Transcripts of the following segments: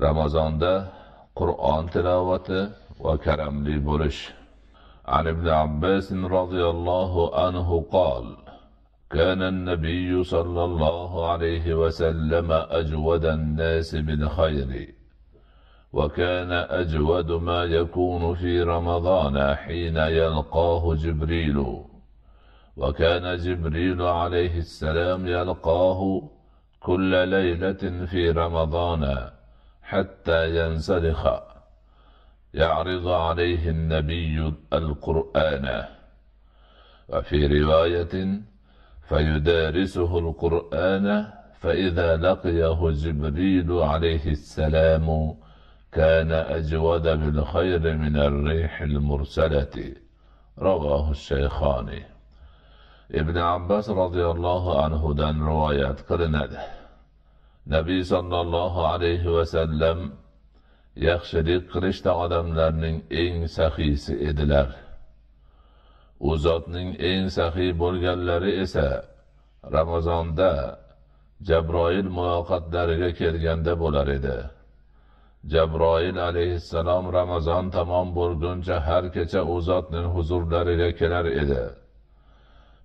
ramazonda qur'on tilovati va karamli bo'lish. عن ابن عباس رضي الله عنه قال كان النبي صلى الله عليه وسلم أجود الناس بالخير وكان أجود ما يكون في رمضان حين يلقاه جبريل وكان جبريل عليه السلام يلقاه كل ليلة في رمضان حتى ينسلخ. يعرض عليه النبي القرآن. وفي رواية فيدارسه القرآن فإذا لقيه جبريل عليه السلام كان أجود بالخير من الريح المرسلة. رواه الشيخان. ابن عباس roziyallohu anhudan rivoyat qilinadi nabiy sollallohu alayhi vasallam yaxshilik qilishda odamlarning eng sahiysi edilar. U zotning eng sahiy bo'lganlari esa ramazonda jabroil muloqotlariga kelganda bo'lar edi. Jabroil alayhissalom ramazon tamom bo'lguncha har kecha u zotning huzurlariga kelar edi.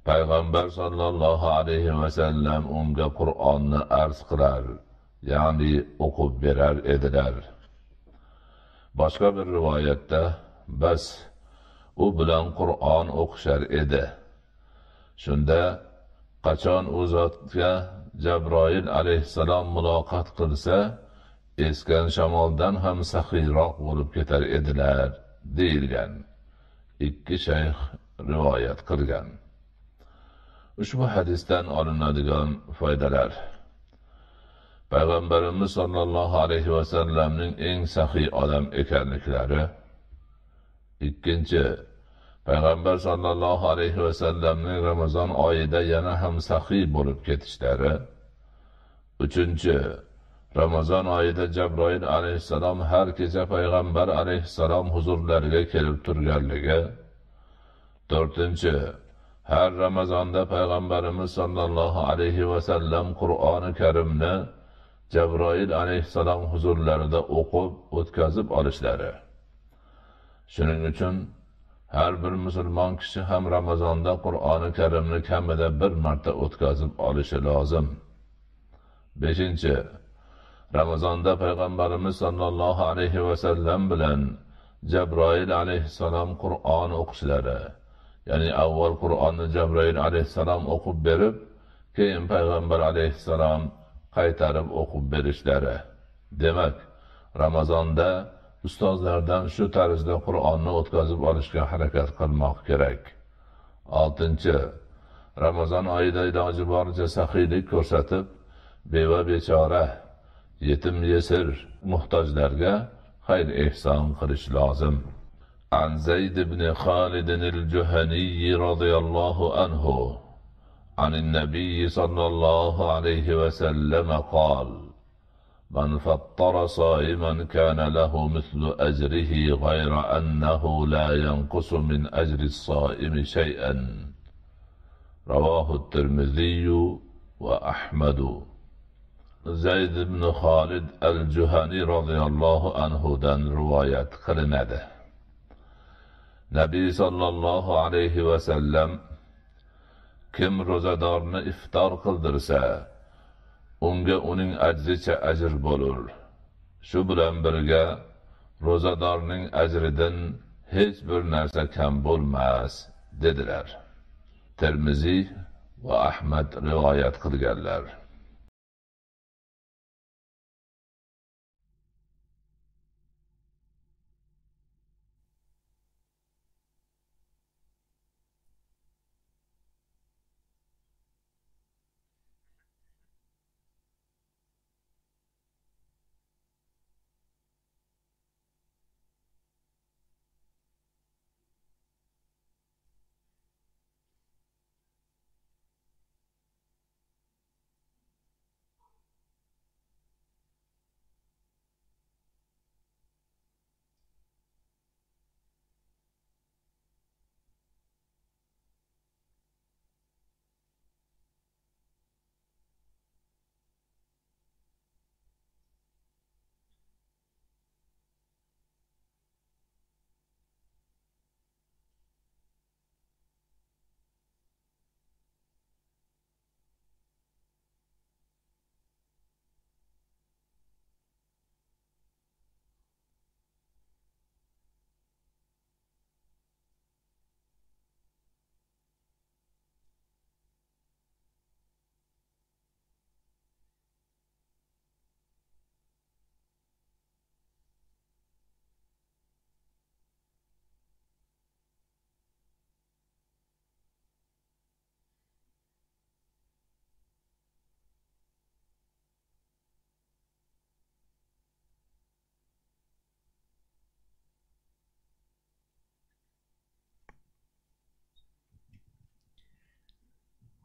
Payg'ambar sollallohu alayhi vasallam unga qur'onni arz qilar ya'ni o'qib berar edilar. Boshqa bir rivoyatda bas u bilan qur'on o'qishar edi. Shunda qachon u zotga jabroil alayhissalom muloqot qilsa esgan shamoldan ham saxiyroq bo'lib ketar edilar deyilgan. Ikki shayx rivoyat qilgan. Ushbu hadisdan olinadigan foydalar. Payg'ambarimiz sollallohu alayhi vasallamning eng saxiy odam ekanliklari. Ikkinchi payg'ambar sollallohu alayhi vasallamning ramazon oyida yana ham saxiy bo'lib ketishlari. Uchinchi ramazon oyida jabroil alayhissalom har kecha payg'ambar alayhissalom huzurlariga kelib turganligi. To'rtinchi har ramazonda payg'ambarimiz sollallohu alayhi vasallam qur'oni karimni jabroil alayhissalom huzurlarida o'qib o'tkazib olishlari. Shuning uchun har bir musulmon kishi ham ramazonda qur'oni karimni kamida bir marta o'tkazib olishi lozim. Beshinchi ramazonda payg'ambarimiz sollallohu alayhi vasallam bilan jabroil alayhissalom qur'on o'qishlari. Ya'ni avval qur'onni jabroil alayhissalom o'qib berib keyin payg'ambar alayhissalom qaytarib o'qib berishlari. Demak ramazonda ustozlardan shu tarzda qur'onni o'tkazib olishga harakat qilmoq kerak. Oltinchi ramazon oyida iloji boricha saxiylik ko'rsatib beva bechora yetim yesir muhtojlarga xayr ehson qilish lozim. عن زيد بن خالد الجهني رضي الله عنه عن النبي صلى الله عليه وسلم قال من فطر صائما كان له مثل أجره غير أنه لا ينقص من أجر الصائم شيئا رواه الترمذي وأحمد. زيد بن خالد الجهني رضي الله عنه دان رواية قلنده nabiy sollallohu alayhi vasallam kim ro'zadorni iftor qildirsa unga uning ajricha ajr bo'lur. Shu bilan birga ro'zadorning ajridan hech bir narsa kam bo'lmas dedilar. Termiziy va ahmad rivoyat qilganlar.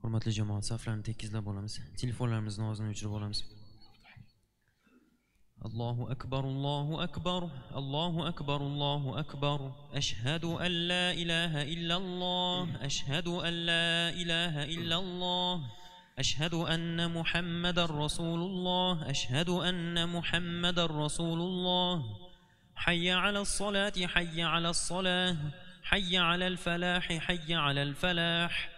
Hurmatli jamoat saflarni tekizlab olamiz telefonlarimizni ovozini o'chirib olamiz الله أكبر الله أكبر الله أكبر أشهد أن لا إله إلا الله أشهد أن لا إله إلا الله أشهد أن محمد رسول الله أشهد أن محمد رسول الله حي على الصلاة حي على الصلاة حي على الفلاح حي على الفلاح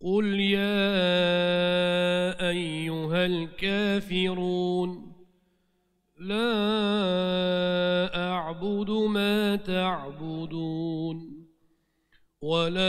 قل يا أيها الكافرون لا أعبد ما تعبدون ولا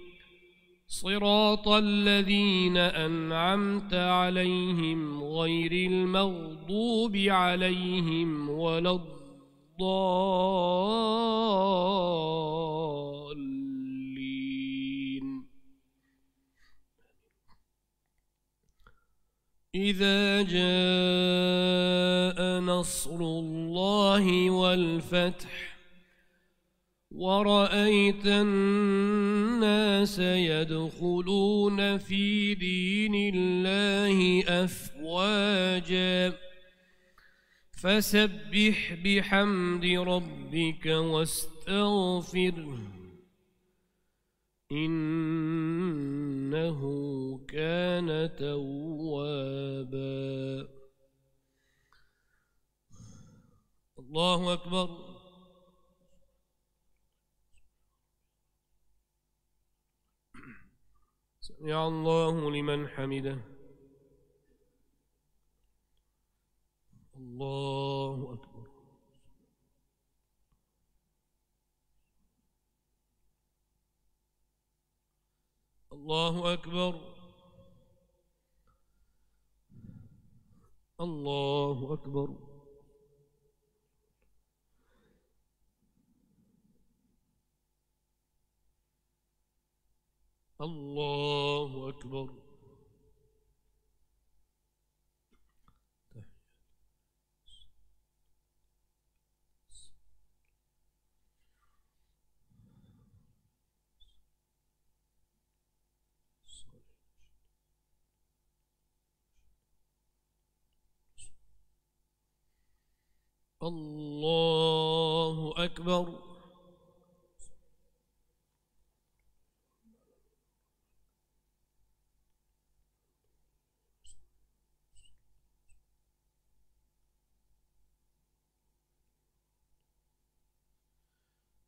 صراط الذين أنعمت عليهم غير المغضوب عليهم ولا الضالين. إذا جاء نصر الله والفتح ورأيت الناس يدخلون في دين الله أفواجا فسبح بحمد ربك واستغفره إنه كان توابا الله أكبر سمع الله لمن حمده. الله أكبر. الله أكبر. الله أكبر. الله أكبر. الله أكبر.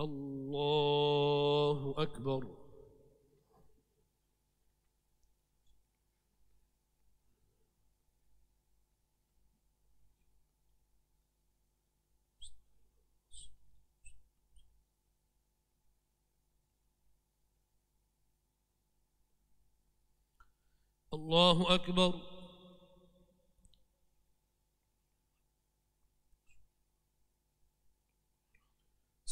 الله أكبر. الله أكبر.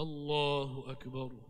الله أكبر.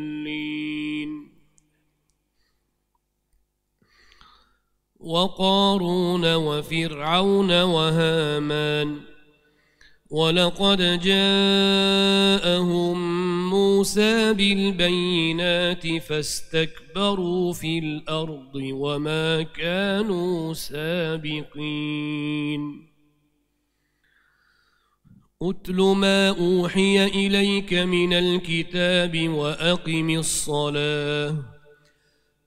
وقارون وفرعون وهامان ولقد جاءهم موسى بالبينات فاستكبروا في الأرض وما كانوا سابقين. أتل ما أوحي إليك من الكتاب وأقم الصلاة.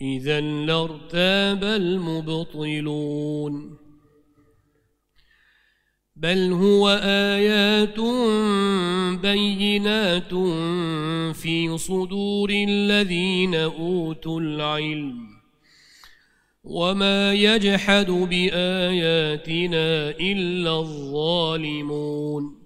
إذا لارتاب المبطلون. بل هو آيات بينات في صدور الذين أوتوا العلم. وما يجحد بآياتنا إلا الظالمون.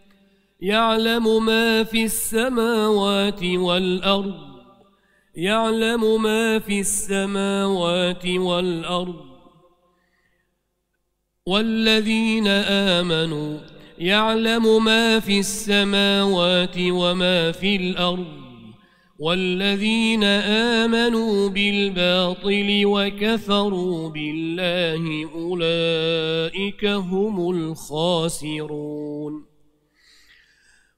يعلم ما في السماوات والأرض. يعلم ما في السماوات والأرض. والذين آمنوا يعلم ما في السماوات وما في الأرض. والذين آمنوا بالباطل وكفروا بالله أولئك هم الخاسرون.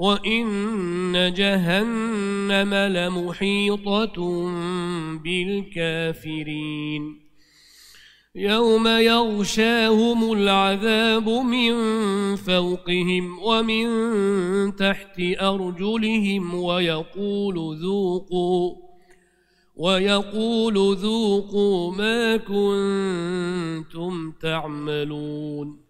وإن جهنم لمحيطة بالكافرين يوم يغشاهم العذاب من فوقهم ومن تحت أرجلهم ويقول ذوقوا ويقول ذوقوا ما كنتم تعملون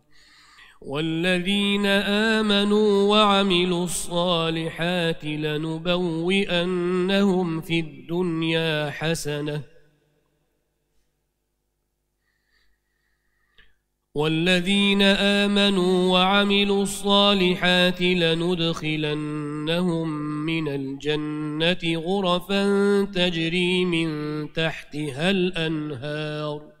والذين آمنوا وعملوا الصالحات لنبوئنهم في الدنيا حسنة والذين آمنوا وعملوا الصالحات لندخلنهم من الجنة غرفا تجري من تحتها الأنهار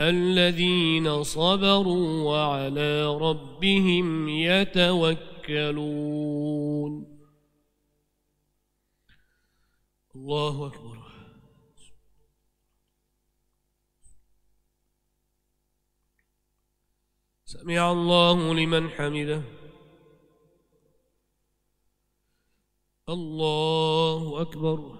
الذين صبروا وعلى ربهم يتوكلون. الله أكبر. سمع الله لمن حمده. الله أكبر.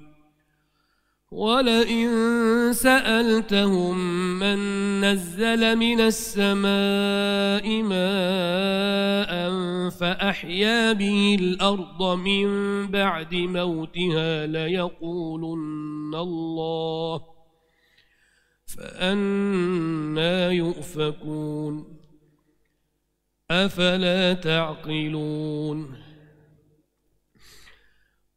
ولئن سألتهم من نزل من السماء ماء فأحيا به الأرض من بعد موتها ليقولن الله فأنا يؤفكون أفلا تعقلون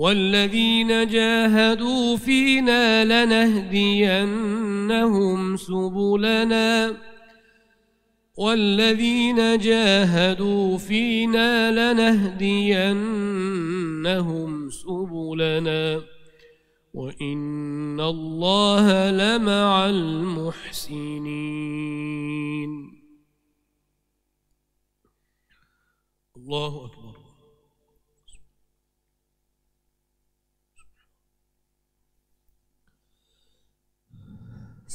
والذين جاهدوا فينا لنهدينهم سبلنا. والذين جاهدوا فينا لنهدينهم سبلنا. وإن الله لمع المحسنين. الله أكبر.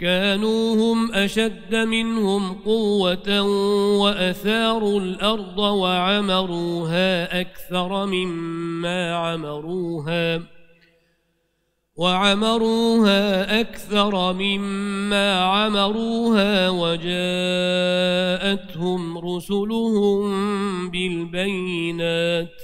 كانوا هم أشد منهم قوة وأثاروا الأرض وعمروها أكثر مما عمروها وعمروها أكثر مما عمروها وجاءتهم رسلهم بالبينات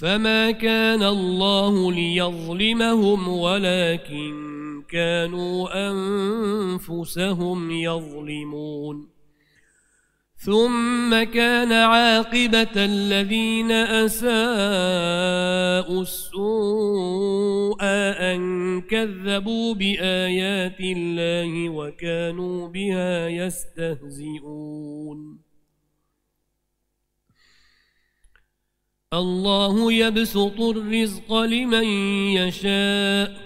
فما كان الله ليظلمهم ولكن كانوا أنفسهم يظلمون. ثم كان عاقبة الذين أساءوا السوء أن كذبوا بآيات الله وكانوا بها يستهزئون. الله يبسط الرزق لمن يشاء.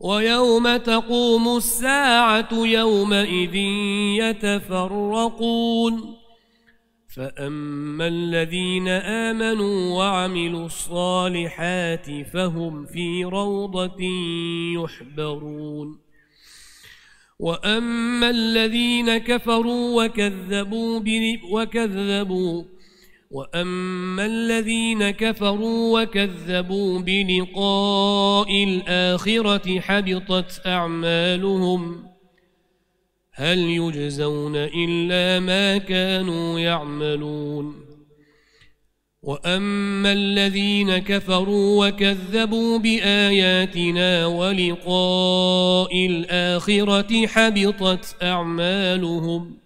ويوم تقوم الساعة يومئذ يتفرقون. فأما الذين آمنوا وعملوا الصالحات فهم في روضة يحبرون. وأما الذين كفروا وكذبوا, وكذبوا وأما الذين كفروا وكذبوا بلقاء الآخرة حبطت أعمالهم هل يجزون إلا ما كانوا يعملون وأما الذين كفروا وكذبوا بآياتنا ولقاء الآخرة حبطت أعمالهم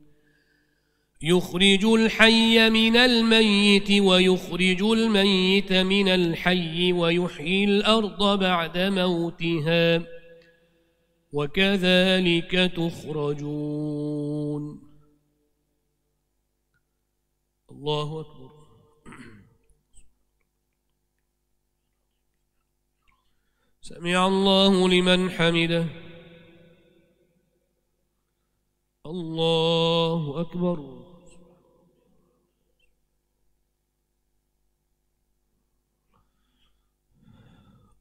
يخرج الحي من الميت ويخرج الميت من الحي ويحيي الأرض بعد موتها وكذلك تخرجون. الله أكبر. سمع الله لمن حمده. الله أكبر.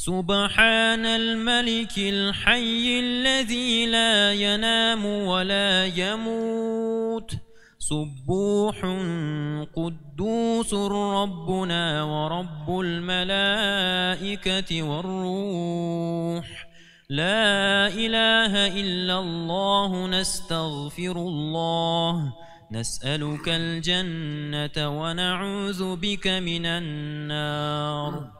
سبحان الملك الحي الذي لا ينام ولا يموت. سبوح قدوس ربنا ورب الملائكة والروح. لا إله إلا الله نستغفر الله. نسألك الجنة ونعوذ بك من النار.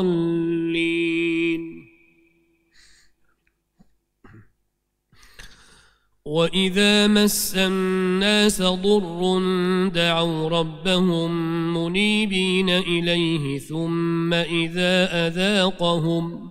الضالين. وإذا مس الناس ضر دعوا ربهم منيبين إليه ثم إذا أذاقهم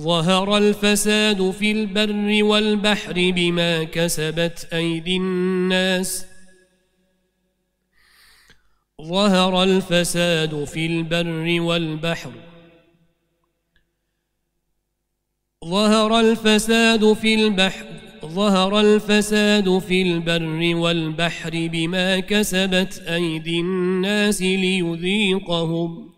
ظهر الفساد في البر والبحر بما كسبت أيدي الناس. ظهر الفساد في البر والبحر. ظهر الفساد في البحر ظهر الفساد في البر والبحر بما كسبت أيدي الناس ليذيقهم.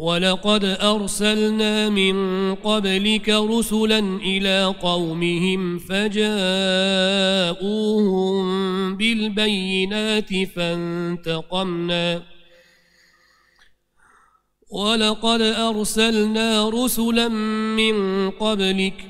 ولقد أرسلنا من قبلك رسلا إلى قومهم فجاءوهم بالبينات فانتقمنا. ولقد أرسلنا رسلا من قبلك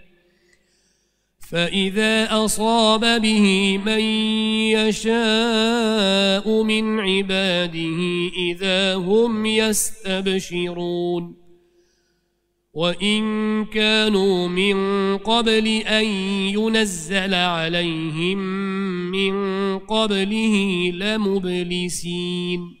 فإذا أصاب به من يشاء من عباده إذا هم يستبشرون وإن كانوا من قبل أن ينزل عليهم من قبله لمبلسين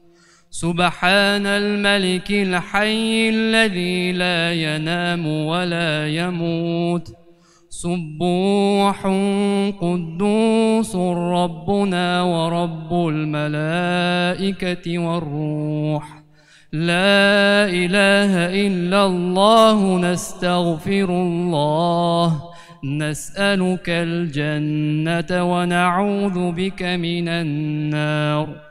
سبحان الملك الحي الذي لا ينام ولا يموت سبوح قدوس ربنا ورب الملائكة والروح لا إله إلا الله نستغفر الله نسألك الجنة ونعوذ بك من النار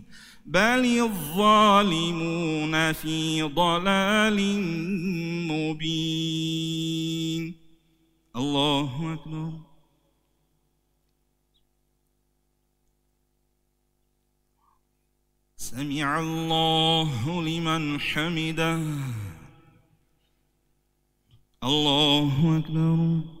بل الظالمون في ضلال مبين. الله أكبر. سمع الله لمن حمده. الله أكبر.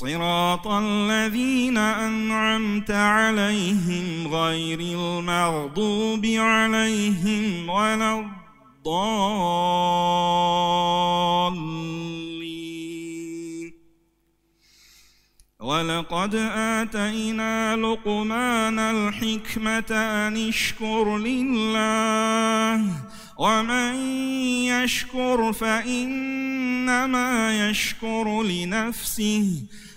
صراط الذين أنعمت عليهم غير المغضوب عليهم ولا الضالين. ولقد آتينا لقمان الحكمة أن اشكر لله ومن يشكر فإنما يشكر لنفسه.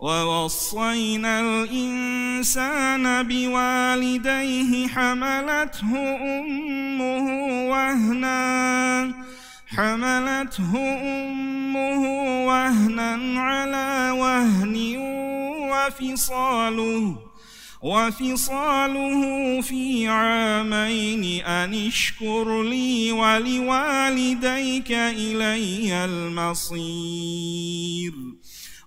ووصينا الإنسان بوالديه حملته أمه وهنا. حملته أمه وهنا على وهن وفصاله. وفصاله في عامين أن اشكر لي ولوالديك إلي المصير.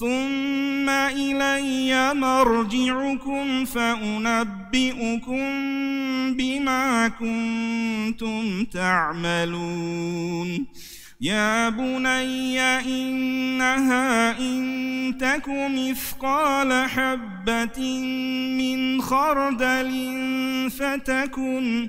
ثم إلي مرجعكم فأنبئكم بما كنتم تعملون. يا بني إنها إن تك مثقال حبة من خردل فتكن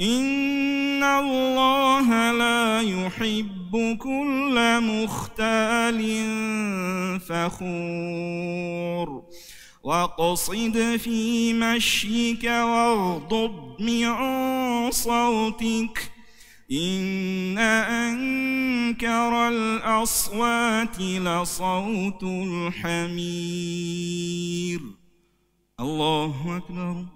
إن الله لا يحب كل مختال فخور واقصد في مشيك واغضب من صوتك إن أنكر الأصوات لصوت الحمير الله أكبر.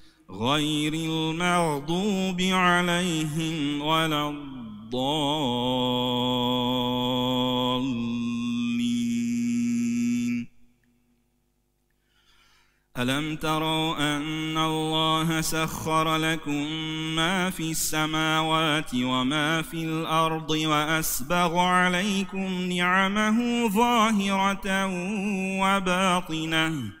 غير المغضوب عليهم ولا الضالين. ألم تروا أن الله سخر لكم ما في السماوات وما في الأرض وأسبغ عليكم نعمه ظاهرة وباطنة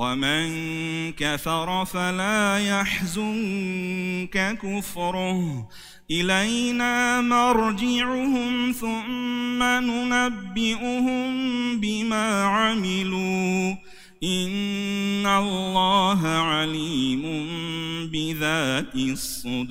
ومن كفر فلا يحزنك كفره. إلينا مرجعهم ثم ننبئهم بما عملوا. إن الله عليم بذات الصدور.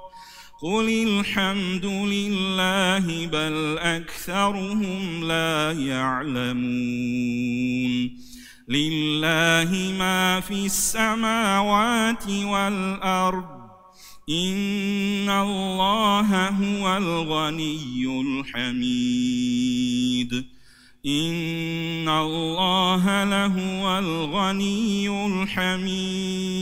قل الحمد لله بل أكثرهم لا يعلمون لله ما في السماوات والأرض إن الله هو الغني الحميد إن الله لهو الغني الحميد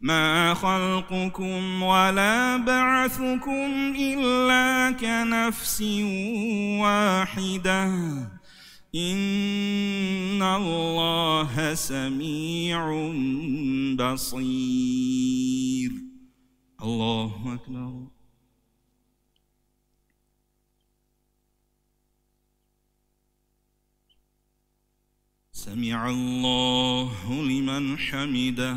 ما خلقكم ولا بعثكم إلا كنفس واحدة إن الله سميع بصير. الله أكبر. سمع الله لمن حمده.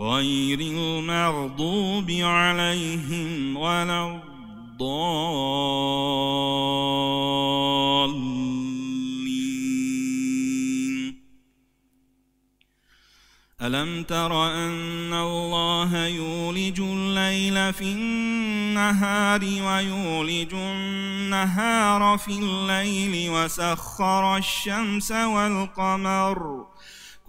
غير المغضوب عليهم ولا الضالين. ألم تر أن الله يولج الليل في النهار ويولج النهار في الليل وسخر الشمس والقمر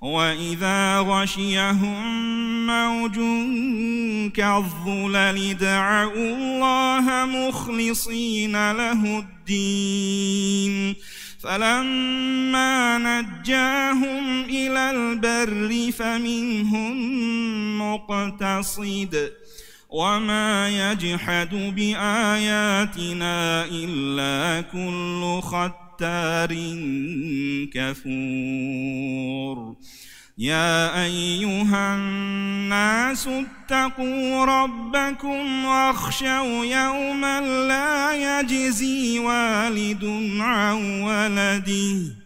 وإذا غشيهم موج كالظلل دعوا الله مخلصين له الدين فلما نجاهم إلى البر فمنهم مقتصد وما يجحد بآياتنا إلا كل ختار كفور. يا أيها الناس اتقوا ربكم واخشوا يوما لا يجزي والد عن ولده.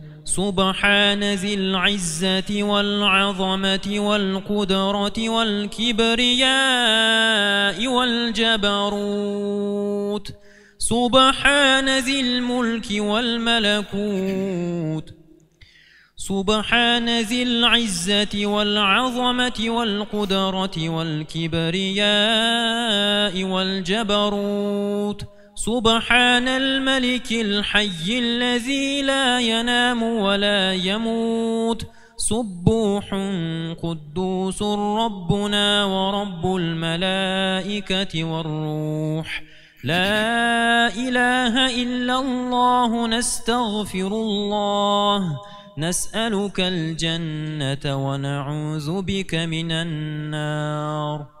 سبحان ذي العزة والعظمة والقدرة والكبرياء والجبروت. سبحان ذي الملك والملكوت. سبحان ذي العزة والعظمة والقدرة والكبرياء والجبروت. سبحان الملك الحي الذي لا ينام ولا يموت. سبوح قدوس ربنا ورب الملائكة والروح. لا إله إلا الله نستغفر الله. نسألك الجنة ونعوذ بك من النار.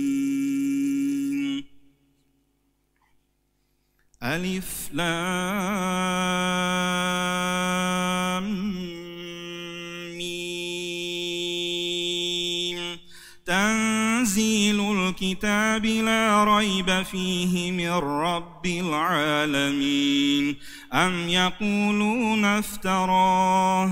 ألف لام ميم. تنزيل الكتاب لا ريب فيه من رب العالمين. أم يقولون افتراه؟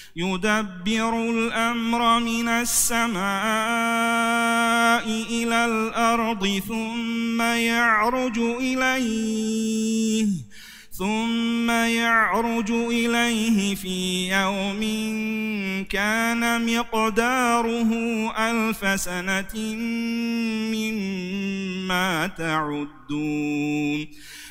يدبر الأمر من السماء إلى الأرض ثم يعرج إليه ثم يعرج إليه في يوم كان مقداره ألف سنة مما تعدون.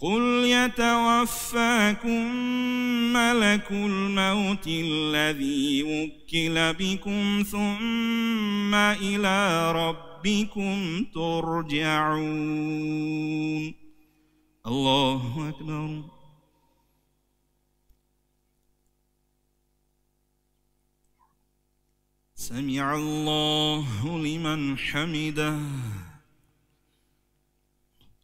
قل يتوفاكم ملك الموت الذي وكل بكم ثم إلى ربكم ترجعون. الله أكبر. سمع الله لمن حمده.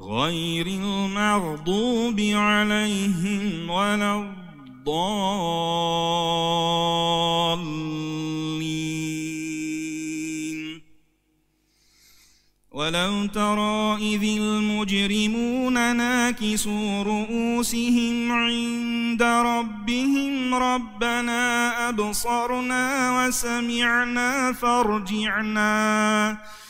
غير المغضوب عليهم ولا الضالين. ولو ترى إذ المجرمون ناكسوا رؤوسهم عند ربهم ربنا أبصرنا وسمعنا فارجعنا. فارجعنا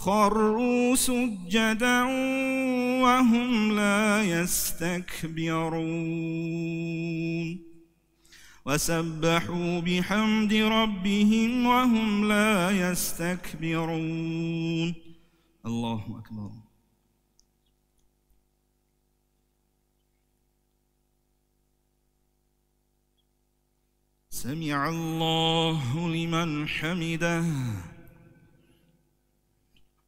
خروا سجدا وهم لا يستكبرون. وسبحوا بحمد ربهم وهم لا يستكبرون. الله أكبر. سمع الله لمن حمده.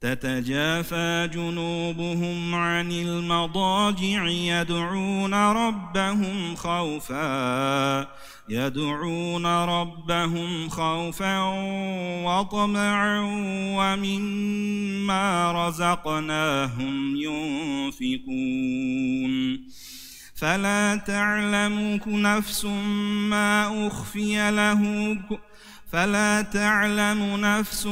تتجافى جنوبهم عن المضاجع يدعون ربهم خوفا يدعون ربهم خوفا وطمعا ومما رزقناهم ينفقون. فلا تعلم نفس ما أخفي له فلا تعلم نفس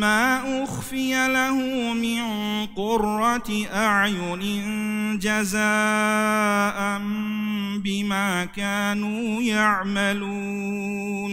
ما أخفي له من قرة أعين جزاء بما كانوا يعملون.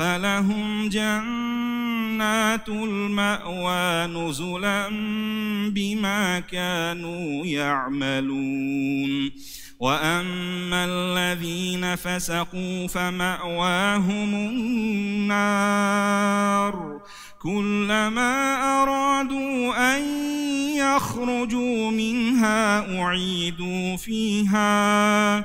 فلهم جنات المأوى نزلا بما كانوا يعملون. وأما الذين فسقوا فمأواهم النار. كلما أرادوا أن يخرجوا منها أعيدوا فيها.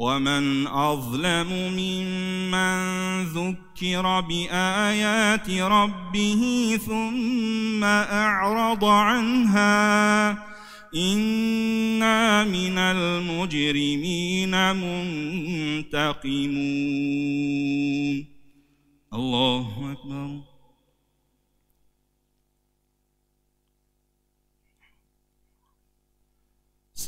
ومن اظلم ممن ذكر بايات ربه ثم اعرض عنها أنا من المجرمين منتقمون. الله أكبر.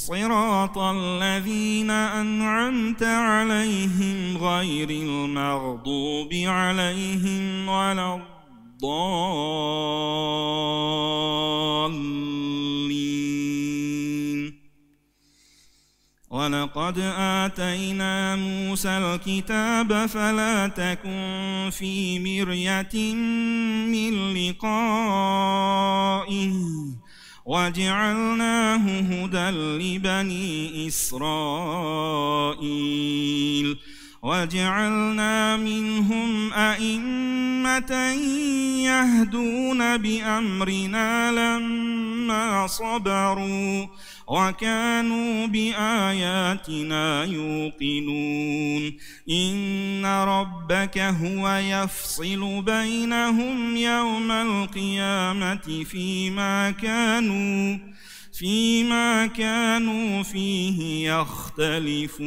صراط الذين أنعمت عليهم غير المغضوب عليهم ولا الضالين. ولقد آتينا موسى الكتاب فلا تكن في مرية من لقائه. وجعلناه هدى لبني إسرائيل. وجعلنا منهم أئمة يهدون بأمرنا لما صبروا. وكانوا بآياتنا يوقنون. إن ربك هو يفصل بينهم يوم القيامة فيما كانوا فيما كانوا فيه يختلفون.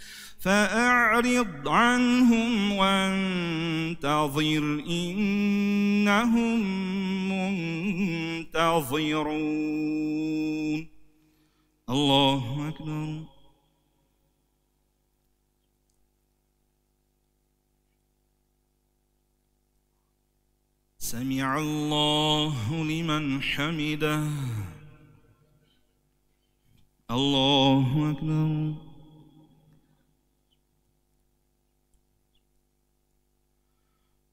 فأعرض عنهم وانتظر إنهم منتظرون. الله أكبر. سمع الله لمن حمده. الله أكبر.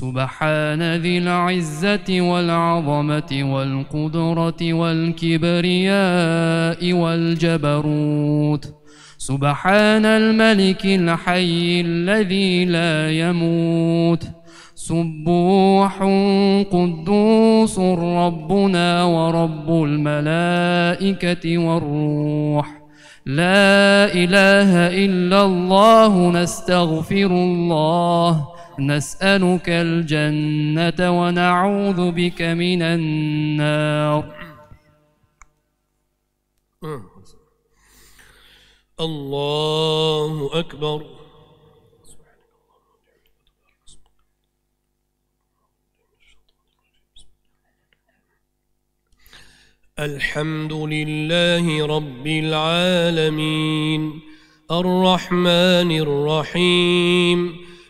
سبحان ذي العزة والعظمة والقدرة والكبرياء والجبروت. سبحان الملك الحي الذي لا يموت. سبوح قدوس ربنا ورب الملائكة والروح. لا إله إلا الله نستغفر الله. نسألك الجنة ونعوذ بك من النار. الله أكبر. الحمد لله رب العالمين. الرحمن الرحيم.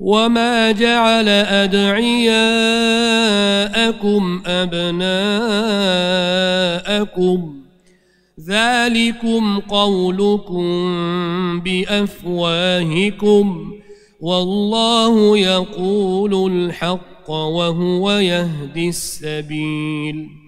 وما جعل أدعياءكم أبناءكم ذلكم قولكم بأفواهكم والله يقول الحق وهو يهدي السبيل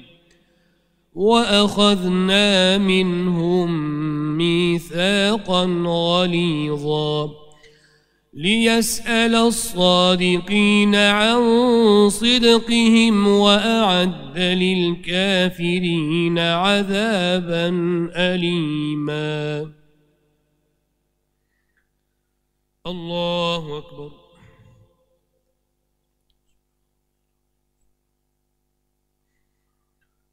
وأخذنا منهم ميثاقا غليظا. ليسأل الصادقين عن صدقهم وأعد للكافرين عذابا أليما. الله أكبر.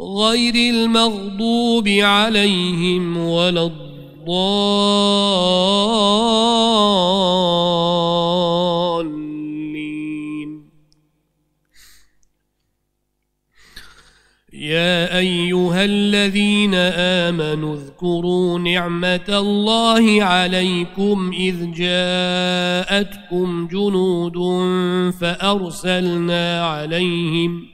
غير المغضوب عليهم ولا الضالين. يا أيها الذين آمنوا اذكروا نعمة الله عليكم إذ جاءتكم جنود فأرسلنا عليهم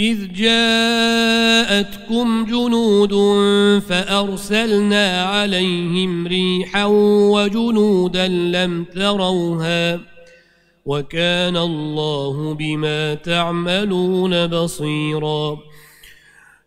إذ جاءتكم جنود فأرسلنا عليهم ريحا وجنودا لم تروها وكان الله بما تعملون بصيرا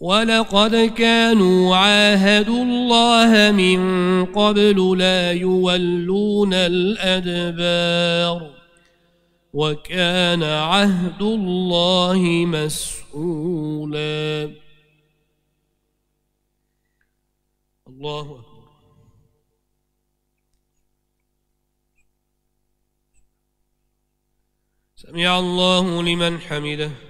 ولقد كانوا عاهدوا الله من قبل لا يولون الأدبار وكان عهد الله مسؤولا الله أكبر. سمع الله لمن حمده.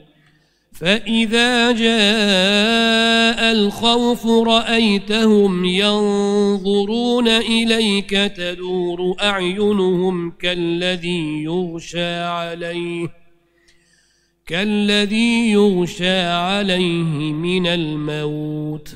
فإذا جاء الخوف رأيتهم ينظرون إليك تدور أعينهم كالذي يغشى عليه كالذي يغشى عليه من الموت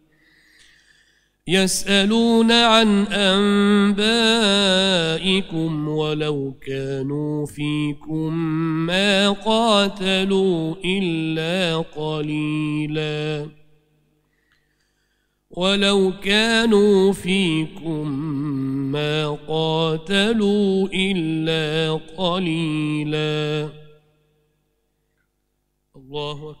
يسألون عن أنبائكم ولو كانوا فيكم ما قاتلوا إلا قليلا. ولو كانوا فيكم ما قاتلوا إلا قليلا. الله أكبر.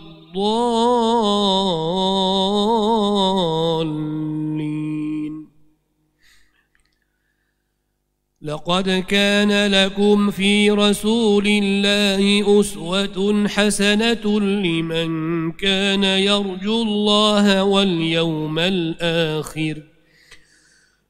الضالين. لقد كان لكم في رسول الله أسوة حسنة لمن كان يرجو الله واليوم الآخر.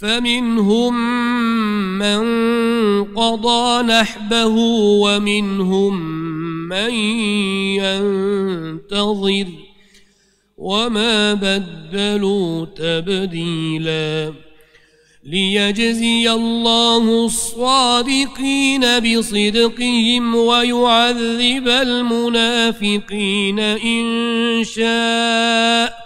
فمنهم من قضى نحبه ومنهم من ينتظر وما بدلوا تبديلا ليجزي الله الصادقين بصدقهم ويعذب المنافقين إن شاء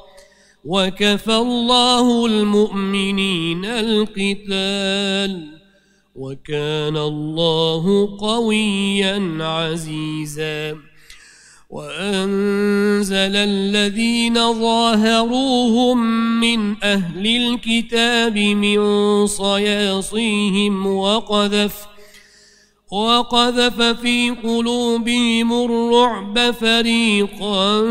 وكفى الله المؤمنين القتال وكان الله قويا عزيزا وأنزل الذين ظاهروهم من أهل الكتاب من صياصيهم وقذف وقذف في قلوبهم الرعب فريقا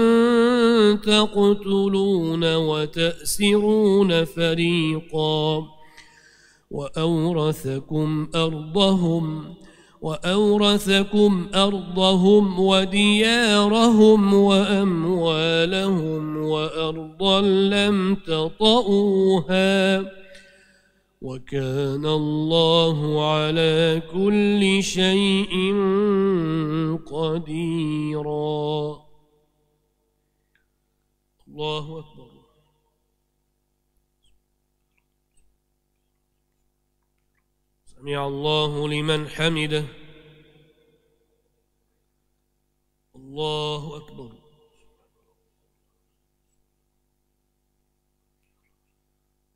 تقتلون وتأسرون فريقا وأورثكم أرضهم وأورثكم أرضهم وديارهم وأموالهم وأرضا لم تطئوها وكان الله على كل شيء قديرا. الله أكبر. سمع الله لمن حمده. الله أكبر.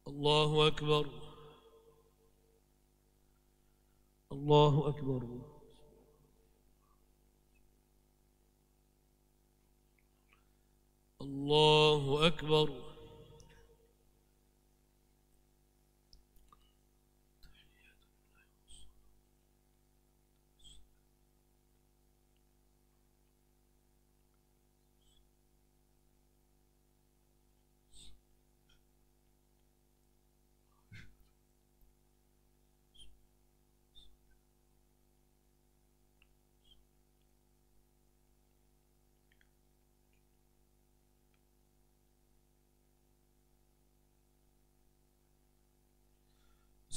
الله أكبر. الله أكبر. الله أكبر.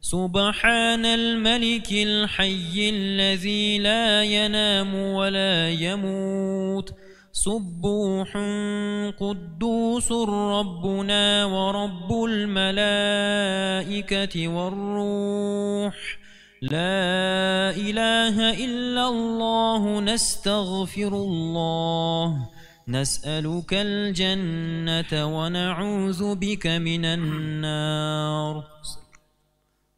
سبحان الملك الحي الذي لا ينام ولا يموت. سبوح قدوس ربنا ورب الملائكة والروح. لا إله إلا الله نستغفر الله. نسألك الجنة ونعوذ بك من النار.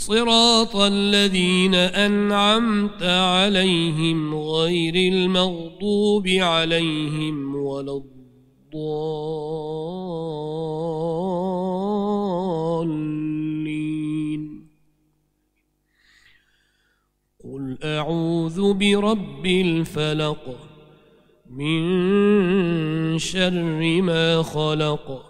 صراط الذين أنعمت عليهم غير المغضوب عليهم ولا الضالين. قل أعوذ برب الفلق من شر ما خلق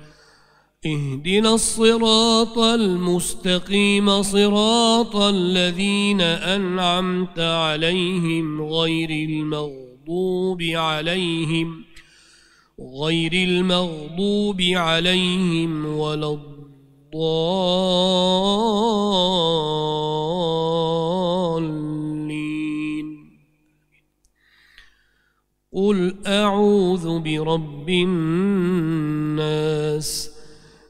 اهدنا الصراط المستقيم صراط الذين أنعمت عليهم غير المغضوب عليهم غير المغضوب عليهم ولا الضالين. قل أعوذ برب الناس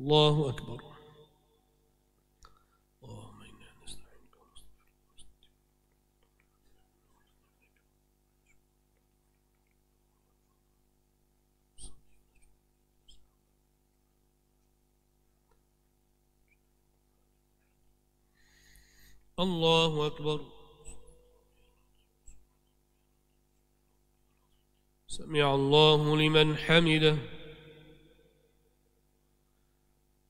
الله أكبر. اللهم إنا الله أكبر. سمع الله لمن حمده.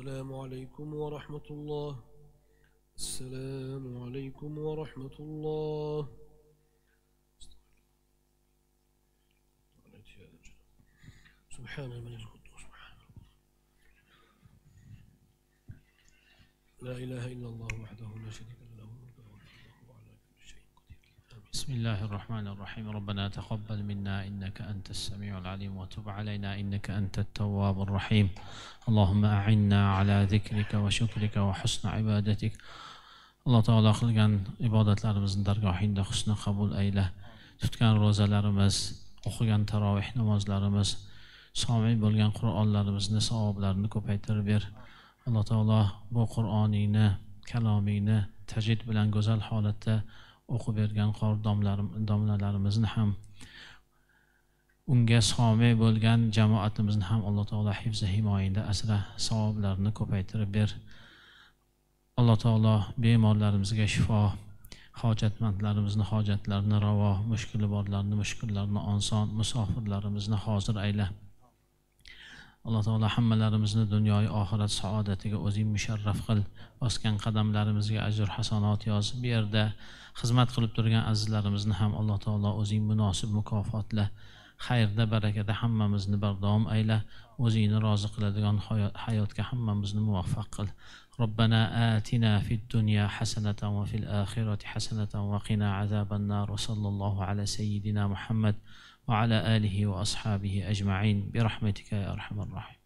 السلام عليكم ورحمة الله. السلام عليكم ورحمة الله. سبحان الملك القدوس لا إله إلا الله وحده لا شريك بسم الله الرحمن الرحيم ربنا تقبل منا إنك أنت السميع العليم وتب علينا إنك أنت التواب الرحيم اللهم أعنا على ذكرك وشكرك وحسن عبادتك alloh taolo qilgan ibodatlarimizni dargohingda husni qabul ayla tutgan ro'zalarimiz o'qigan taroveh namozlarimiz somiy bo'lgan qur'onlarimizni savoblarini ko'paytirib ber alloh taolo bu qur'oningni kalomingni tajid bilan go'zal holatda o'qib bergan qor domlalarimizni ham unga somiy bo'lgan jamoatimizni ham alloh taolo hifzi himoyingda asra savoblarini ko'paytirib ber. Alloh taolo bemorlarimizga shifo hojatmandlarimizni hojatlarini ravo mushkuli borlarni mushkullarini oson musofirlarimizni hozir ayla. alloh taolo hammalarimizni dunyoyu oxirat saodatiga o'zing musharraf qil bosgan qadamlarimizga ajr hasanot yoz bu yerda xizmat qilib turgan azizlarimizni ham alloh taolo o'zing munosib mukofotla xayrda barakada hammamizni bardavom ayla o'zingni rozi qiladigan hayotga hammamizni muvaffaq qil ربنا آتنا في الدنيا حسنة وفي الآخرة حسنة وقنا عذاب النار وصلى الله على سيدنا محمد وعلى آله وأصحابه أجمعين برحمتك يا أرحم الراحمين.